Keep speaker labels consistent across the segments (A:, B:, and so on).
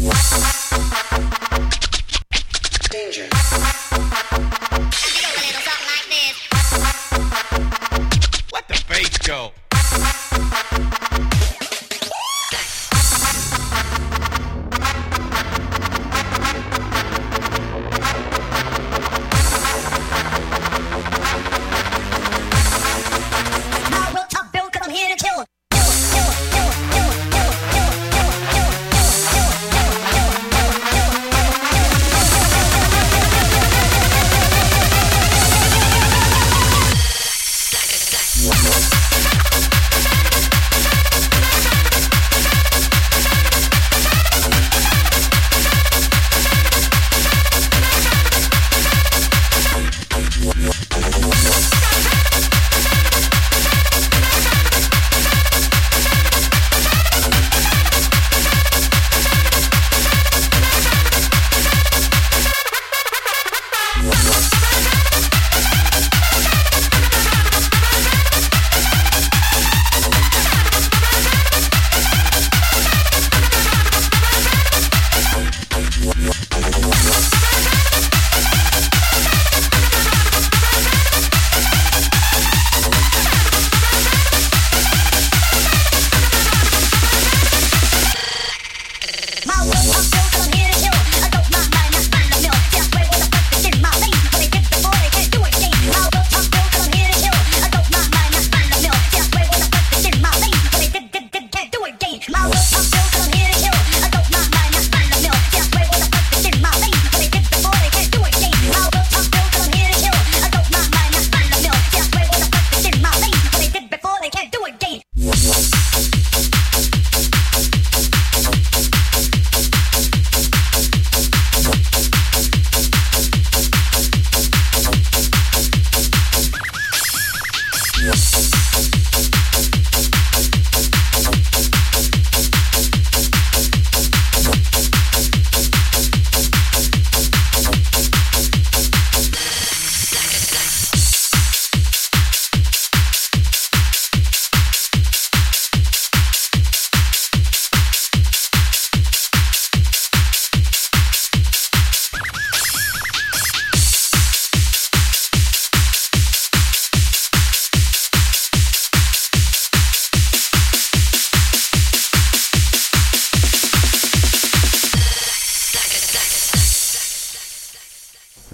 A: Música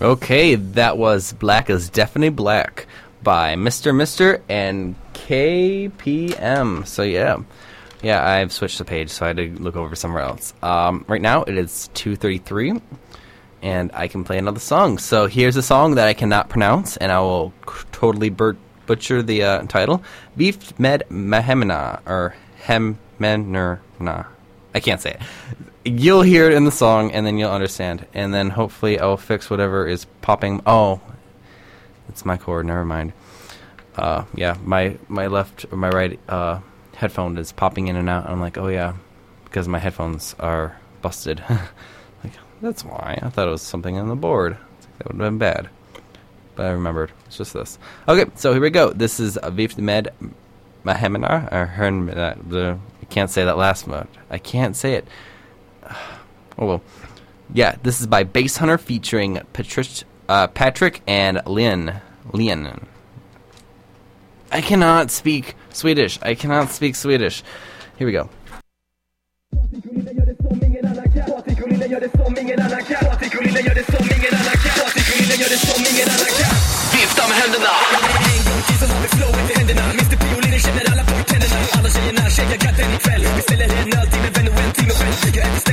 A: Okay, that was Black is Definitely Black by Mr. Mister and KPM. So yeah. Yeah, I've switched the page, so I had to look over somewhere else. Um, right now it is 2:33 and I can play another song. So here's a song that I cannot pronounce and I will totally bur- butcher the uh, title. Beef Med Mahemna or Hem Hemmenerna. I can't say it. You'll hear it in the song and then you'll understand. And then hopefully i'll fix whatever is popping. Oh it's my cord. Never mind. Uh, yeah my my left or my right uh, headphone is popping in and out. I'm like oh yeah because my headphones are busted. Like that's why. I thought it was something on the board. That would have been bad. But i remembered. It's just this. Okay so here we go. This is Viv Med Mahemina or Hern, I can't say that last word. I can't say it. Oh well. Yeah, this is by Basshunter featuring Patrick, uh, Patrick and Lynn. Lynn. I cannot speak Swedish. I cannot speak Swedish. Here we go.
B: Vifta med händerna En gång till så har vi flowet i händerna Mr P känner alla på tänderna Alla tjejerna shakar katten och en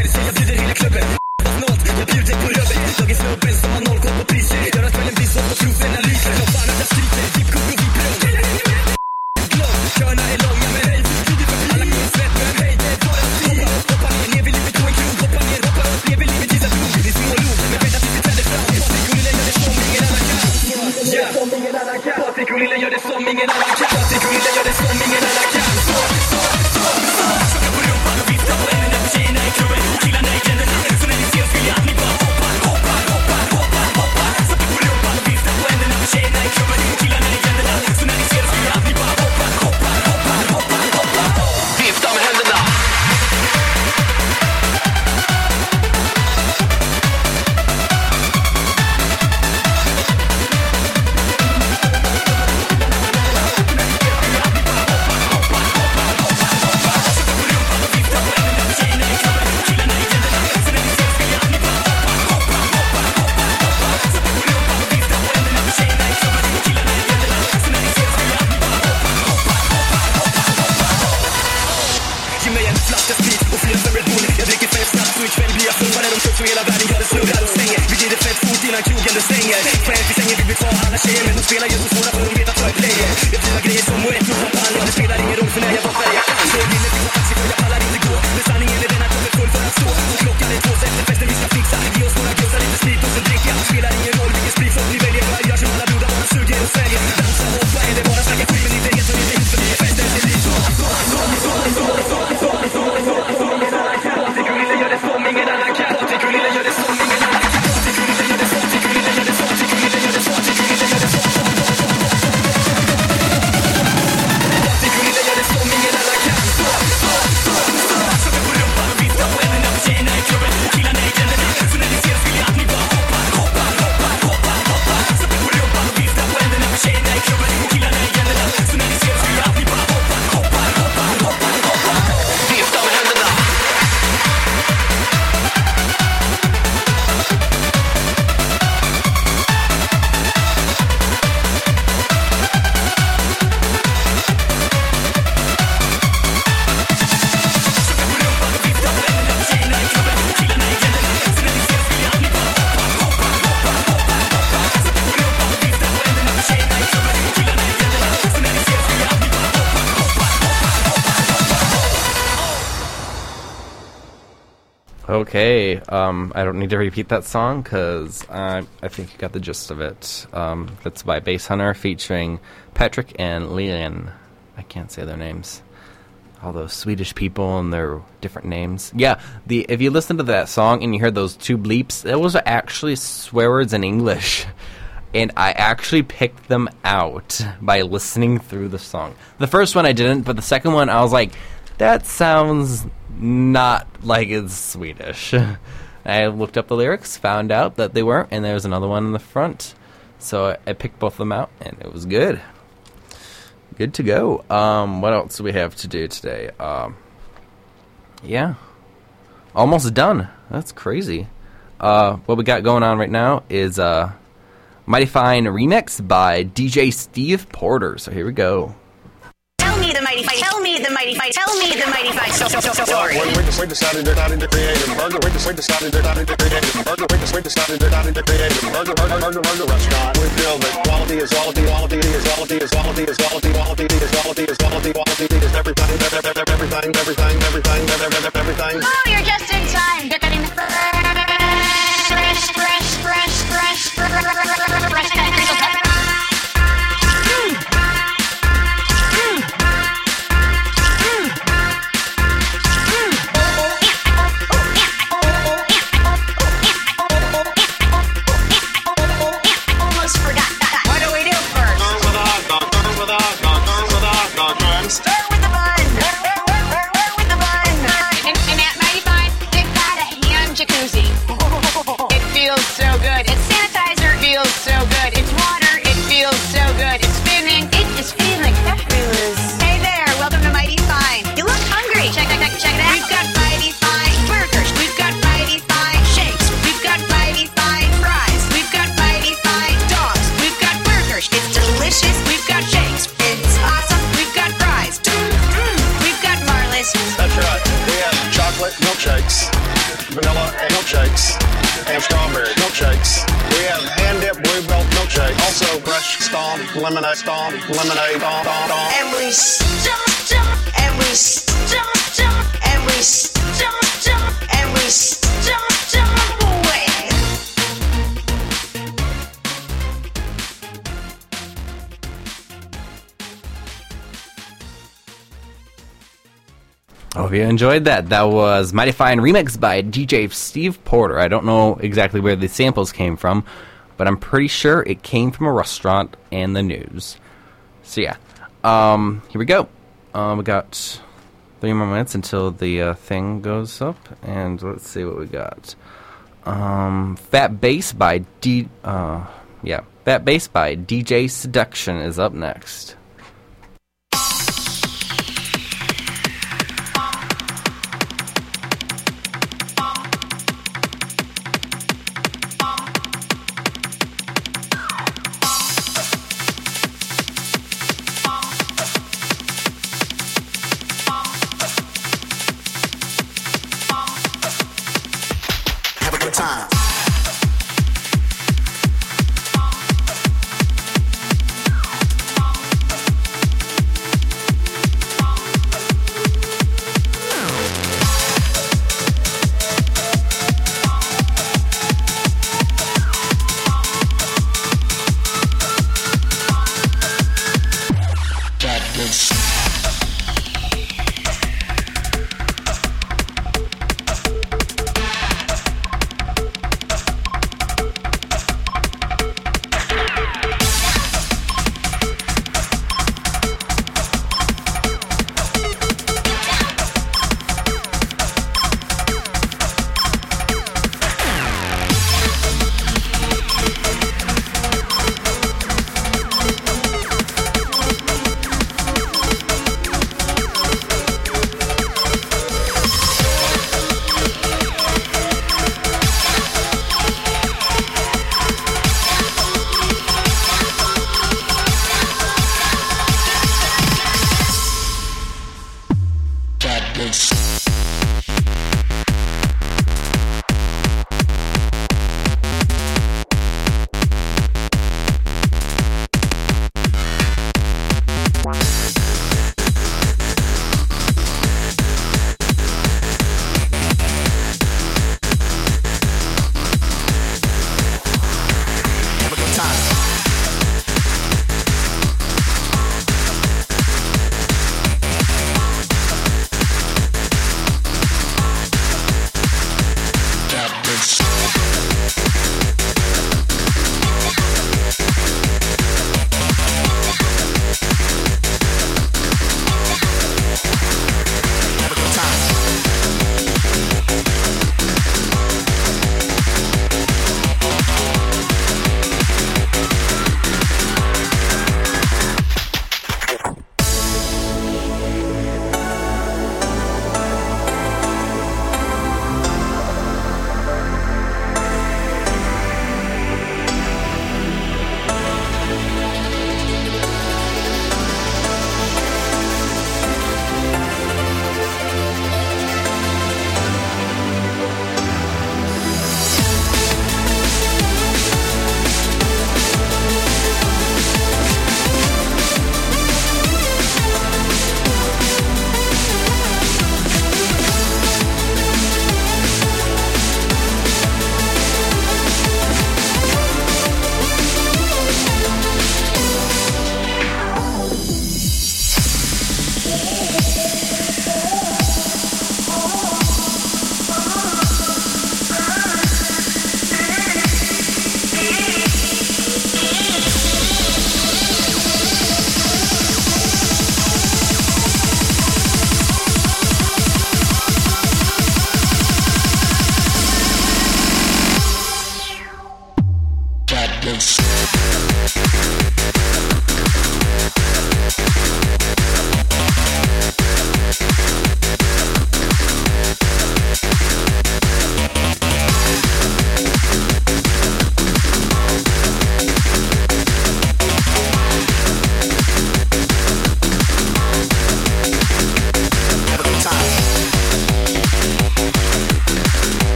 B: nadie. Un sabor
A: Okay, um, I don't need to repeat that song because I I think you got the gist of it. Um, that's by Basshunter featuring Patrick and Leon. I can't say their names. All those Swedish people and their different names. Yeah, the if you listen to that song and you hear those two bleeps, those are actually swear words in English. And I actually picked them out by listening through the song. The first one I didn't, but the second one I was like, that sounds not like it's Swedish. I looked up the lyrics, found out that they weren't, and there was another one in the front. So I, I picked both of them out, and it was good. Good to go. Um, what else do we have to do today? Um, yeah, almost done. That's crazy. Uh, what we got going on right now is uh, Mighty Fine remix by DJ Steve Porter. So here we go.
C: Mighty fight. Tell me the mighty fight. So, so, so, so, story.
D: When we, we decided they're not into creative burger, we we decided they're not into creative burger, we we decided they're not into creative burger, burger, burger, burger restaurant. We feel that quality is quality, quality is quality is quality is quality, quality is quality is quality, quality is everything, everything, everything, everything, everything, everything, everything.
C: Oh, you're just in time. You're cutting the fresh, fresh, fresh, fresh, fresh, fresh, fresh, fresh. Almost
A: Hope you enjoyed that. That was Mighty Fine remix by DJ Steve Porter. I don't know exactly where the samples came from, but I'm pretty sure it came from a restaurant and the news. So yeah, um, here we go. Uh, we got three more minutes until the uh, thing goes up, and let's see what we got. Um, Fat Bass by D. Uh, yeah, Fat Bass by DJ Seduction is up next.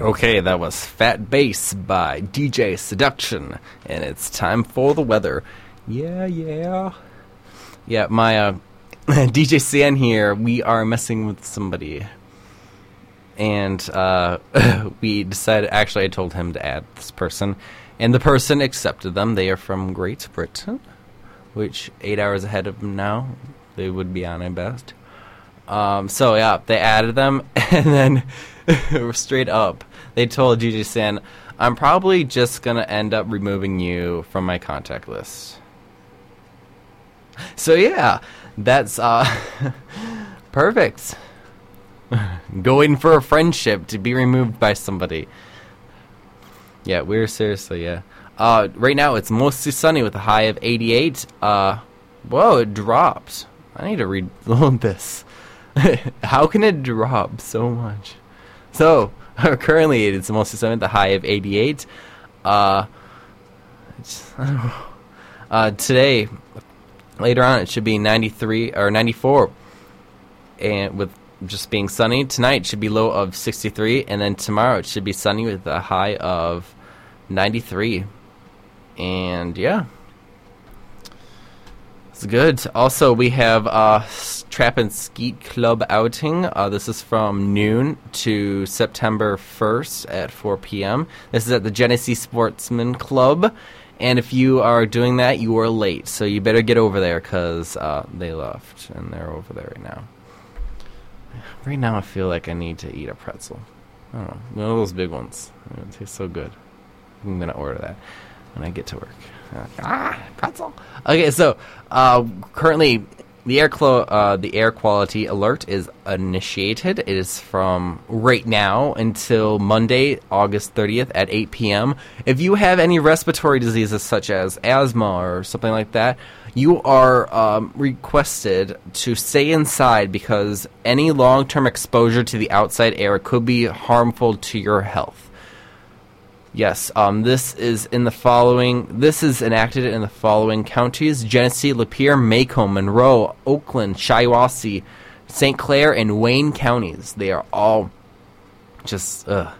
A: Okay, that was Fat Bass by DJ Seduction, and it's time for the weather. Yeah, yeah. Yeah, my uh, DJ CN here, we are messing with somebody. And uh, we decided, actually, I told him to add this person, and the person accepted them. They are from Great Britain, which eight hours ahead of them now. They would be on, I best. Um, so yeah, they added them, and then straight up, they told Gigi San, "I'm probably just gonna end up removing you from my contact list." So yeah, that's uh, perfect. Going for a friendship to be removed by somebody. Yeah, we're seriously yeah. Uh, right now it's mostly sunny with a high of 88. Uh, whoa, it dropped. I need to reload this. How can it drop so much? So currently it's mostly with a high of 88. Uh. Uh, today, later on, it should be 93 or 94, and with just being sunny. Tonight should be low of 63, and then tomorrow it should be sunny with a high of 93. And yeah. It's good. Also, we have s- Trap and Skeet Club outing. Uh, this is from noon to September 1st at 4 p.m. This is at the Genesee Sportsman Club. And if you are doing that, you are late. So you better get over there because uh, they left and they're over there right now. Right now, I feel like I need to eat a pretzel. I don't know. One of those big ones. It tastes so good. I'm going to order that when I get to work. Uh, ah, pretzel. Okay, so uh, currently the air clo- uh, the air quality alert is initiated. It is from right now until Monday, August 30th at 8 p.m. If you have any respiratory diseases such as asthma or something like that, you are um, requested to stay inside because any long-term exposure to the outside air could be harmful to your health. Yes, um, this is in the following. This is enacted in the following counties: Genesee, Lapeer, Macomb, Monroe, Oakland, Shiawassee, St. Clair, and Wayne counties. They are all just. Ugh.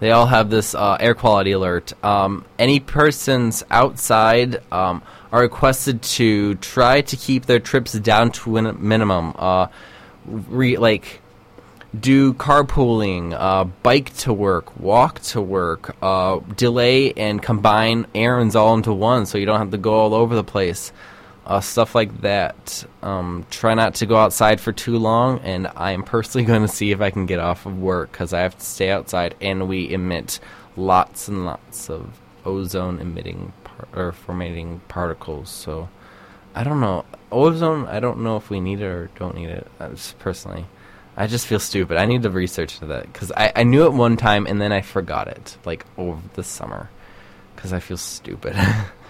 A: They all have this uh, air quality alert. Um, any persons outside um, are requested to try to keep their trips down to a minimum. Uh, re- like do carpooling, uh, bike to work, walk to work, uh, delay and combine errands all into one so you don't have to go all over the place. Uh, stuff like that. Um, try not to go outside for too long, and I am personally going to see if I can get off of work because I have to stay outside, and we emit lots and lots of ozone emitting par- or formating particles. So I don't know ozone. I don't know if we need it or don't need it. Uh, personally. I just feel stupid. I need to research that because I, I knew it one time and then I forgot it like over the summer because I feel stupid.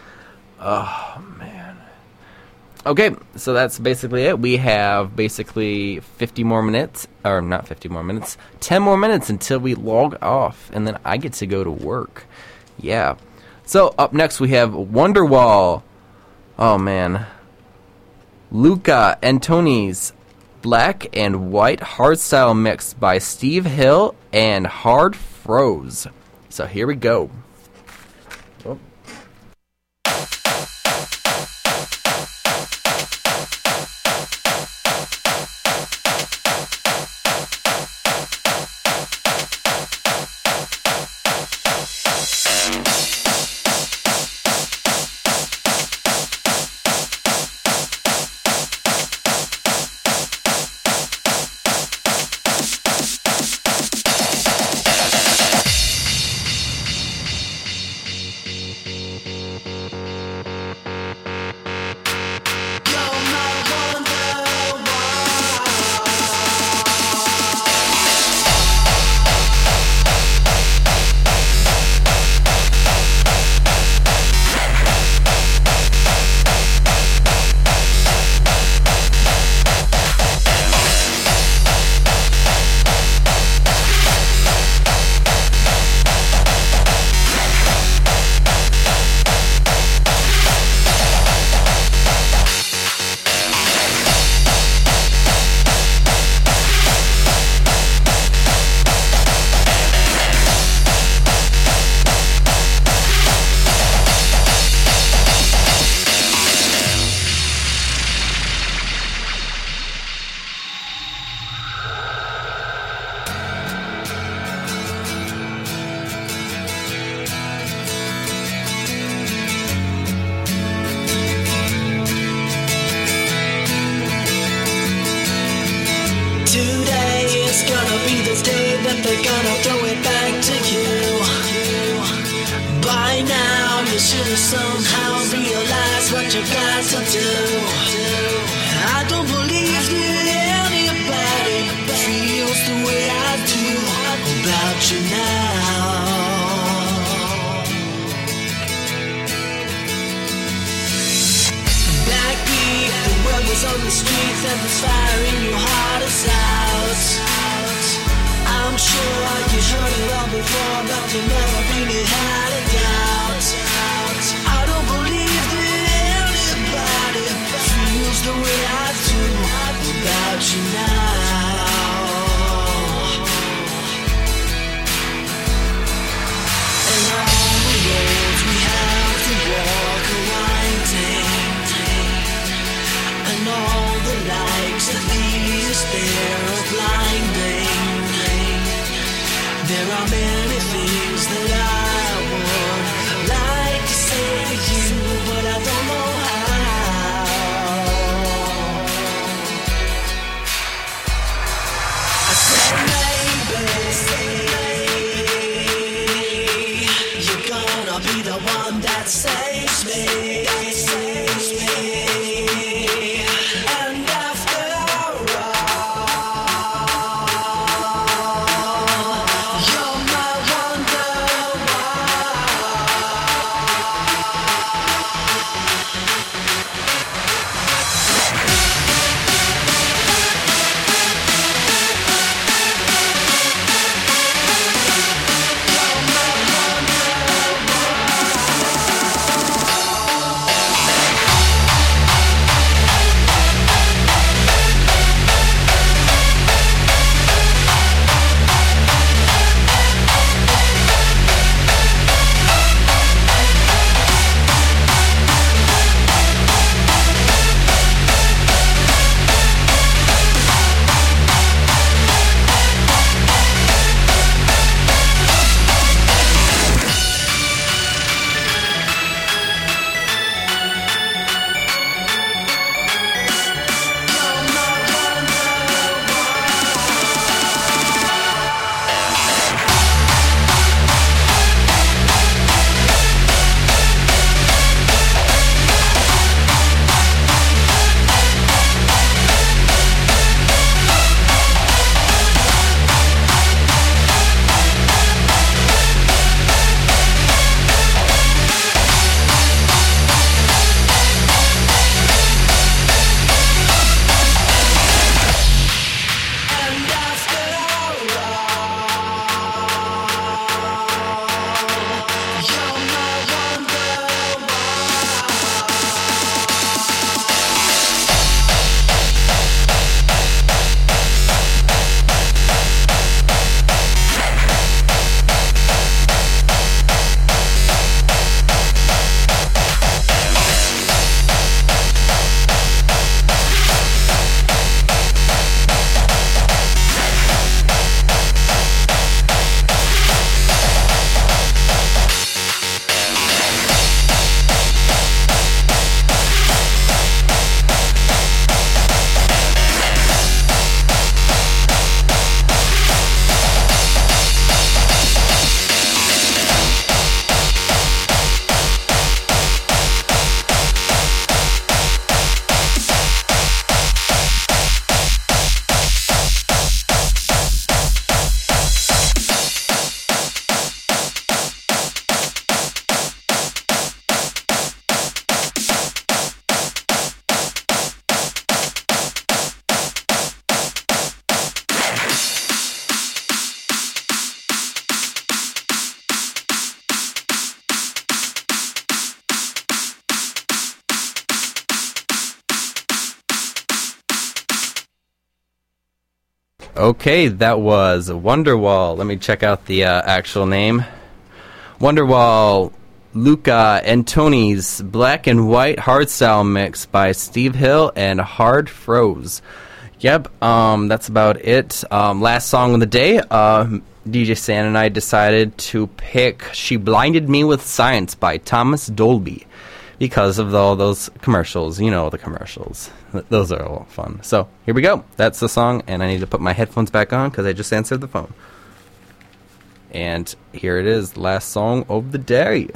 A: oh man. Okay, so that's basically it. We have basically 50 more minutes, or not 50 more minutes, 10 more minutes until we log off, and then I get to go to work. Yeah. So up next we have Wonderwall. Oh man. Luca Antoni's Black and White Hardstyle Mix by Steve Hill and Hard Froze. So here we go.
E: You somehow realize what you've got to do. I don't believe that anybody feels the way I do about you now. Backbeat, the world is on the streets and it's firing your heart is out. I'm sure you heard it all before, but you never really had a doubt. The way I do about you now. And all the roads we have to walk are winding And all the lights that lead us there are blinding There are many
A: Okay, that was Wonderwall. Let me check out the uh, actual name. Wonderwall, Luca and Tony's Black and White Hardstyle Mix by Steve Hill and Hard Froze. Yep, um, that's about it. Um, last song of the day, uh, DJ San and I decided to pick She Blinded Me with Science by Thomas Dolby because of all those commercials. You know the commercials. Th- Those are all fun. So here we go. That's the song, and I need to put my headphones back on because I just answered the phone. And here it is, last song of the day.